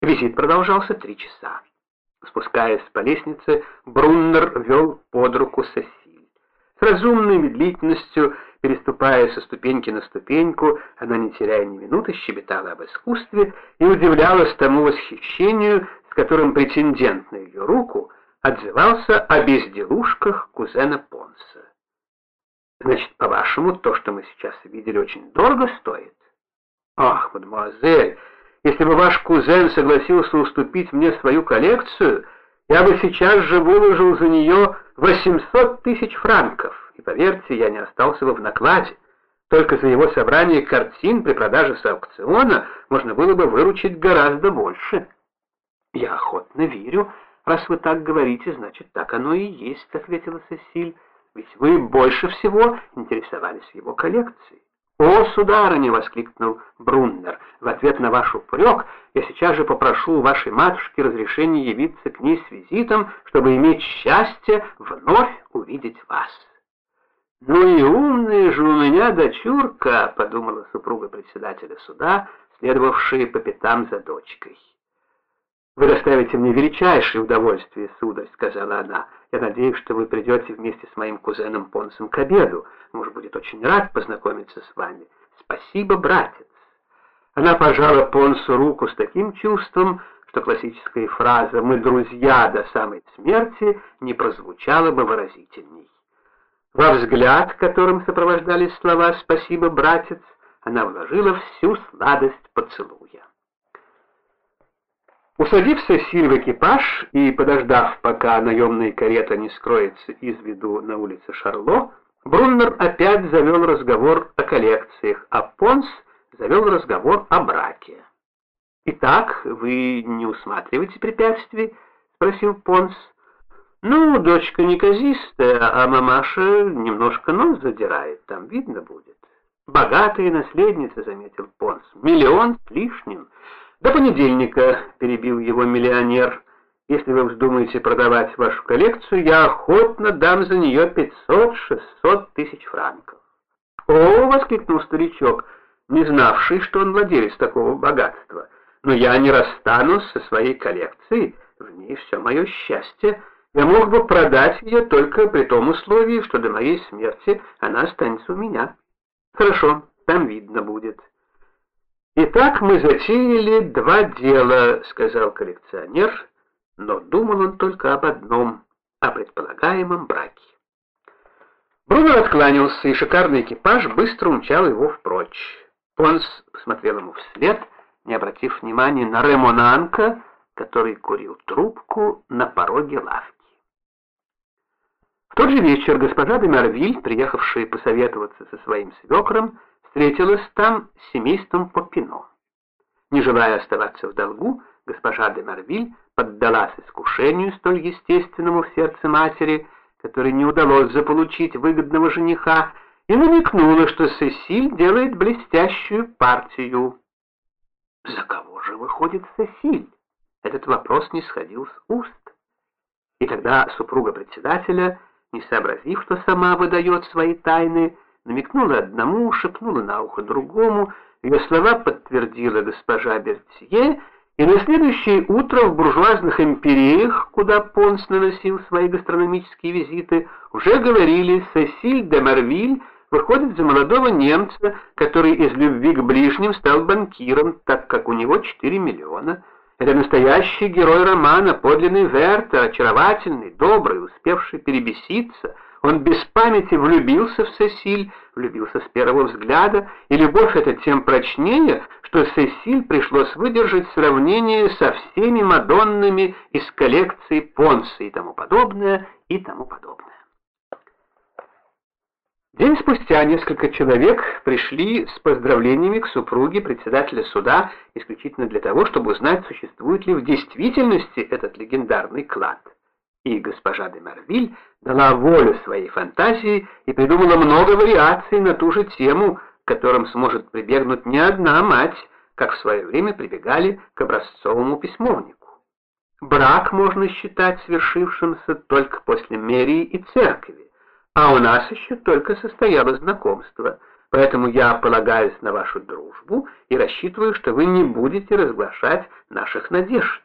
Визит продолжался три часа. Спускаясь по лестнице, Бруннер вел под руку Сесиль. С разумной медлительностью, переступая со ступеньки на ступеньку, она, не теряя ни минуты, щебетала об искусстве и удивлялась тому восхищению, с которым претендент на ее руку отзывался о безделушках кузена Понса. «Значит, по-вашему, то, что мы сейчас видели, очень дорого стоит?» «Ах, мадемуазель!» Если бы ваш кузен согласился уступить мне свою коллекцию, я бы сейчас же выложил за нее 800 тысяч франков, и, поверьте, я не остался бы в накладе. Только за его собрание картин при продаже с аукциона можно было бы выручить гораздо больше. Я охотно верю. Раз вы так говорите, значит, так оно и есть, ответила Сесиль. Ведь вы больше всего интересовались его коллекцией. «О, сударыня!» — воскликнул Бруннер. «В ответ на ваш упрек я сейчас же попрошу вашей матушки разрешения явиться к ней с визитом, чтобы иметь счастье вновь увидеть вас». «Ну и умная же у меня дочурка!» — подумала супруга председателя суда, следовавшая по пятам за дочкой. «Вы доставите мне величайшее удовольствие, сударь», — сказала она. «Я надеюсь, что вы придете вместе с моим кузеном Понсом к обеду. Муж будет очень рад познакомиться с вами. Спасибо, братец». Она пожала Понсу руку с таким чувством, что классическая фраза «мы друзья до самой смерти» не прозвучала бы выразительней. Во взгляд, которым сопровождались слова «спасибо, братец», она вложила всю сладость поцелуя. Усадив Сесиль в экипаж и подождав, пока наемная карета не скроется из виду на улице Шарло, Бруннер опять завел разговор о коллекциях, а Понс завел разговор о браке. «Итак, вы не усматриваете препятствий?» — спросил Понс. «Ну, дочка неказистая, а мамаша немножко нос задирает, там видно будет». «Богатая наследница», — заметил Понс, — «миллион с лишним». До понедельника, перебил его миллионер. Если вы вздумаете продавать вашу коллекцию, я охотно дам за нее 500-600 тысяч франков. О, воскликнул старичок, не знавший, что он владелец такого богатства. Но я не расстанусь со своей коллекцией, в ней все мое счастье. Я мог бы продать ее только при том условии, что до моей смерти она останется у меня. Хорошо, там видно будет. «Итак, мы затеяли два дела», — сказал коллекционер, но думал он только об одном — о предполагаемом браке. Бруно откланялся, и шикарный экипаж быстро умчал его впрочь. Понс посмотрел ему вслед, не обратив внимания на Ремонанка, который курил трубку на пороге лавки. В тот же вечер госпожа де Мервиль, приехавшая посоветоваться со своим свекром, встретилась там с семейством Попино. Не желая оставаться в долгу, госпожа де Марвиль поддалась искушению столь естественному в сердце матери, которой не удалось заполучить выгодного жениха, и намекнула, что Сесиль делает блестящую партию. За кого же выходит Сесиль? Этот вопрос не сходил с уст. И тогда супруга председателя, не сообразив, что сама выдает свои тайны, намекнула одному, шепнула на ухо другому, ее слова подтвердила госпожа Бертье, и на следующее утро в буржуазных империях, куда Понс наносил свои гастрономические визиты, уже говорили «Сесиль де Марвиль выходит за молодого немца, который из любви к ближним стал банкиром, так как у него 4 миллиона». Это настоящий герой романа, подлинный Вертер, очаровательный, добрый, успевший перебеситься – он без памяти влюбился в Сесиль, влюбился с первого взгляда, и любовь эта тем прочнее, что Сесиль пришлось выдержать сравнение со всеми Мадоннами из коллекции Понса и тому подобное, и тому подобное. День спустя несколько человек пришли с поздравлениями к супруге председателя суда исключительно для того, чтобы узнать, существует ли в действительности этот легендарный клад и госпожа де Марвиль дала волю своей фантазии и придумала много вариаций на ту же тему, к которым сможет прибегнуть не одна мать, как в свое время прибегали к образцовому письмовнику. Брак можно считать свершившимся только после мэрии и церкви, а у нас еще только состоялось знакомство. Поэтому я полагаюсь на вашу дружбу и рассчитываю, что вы не будете разглашать наших надежд.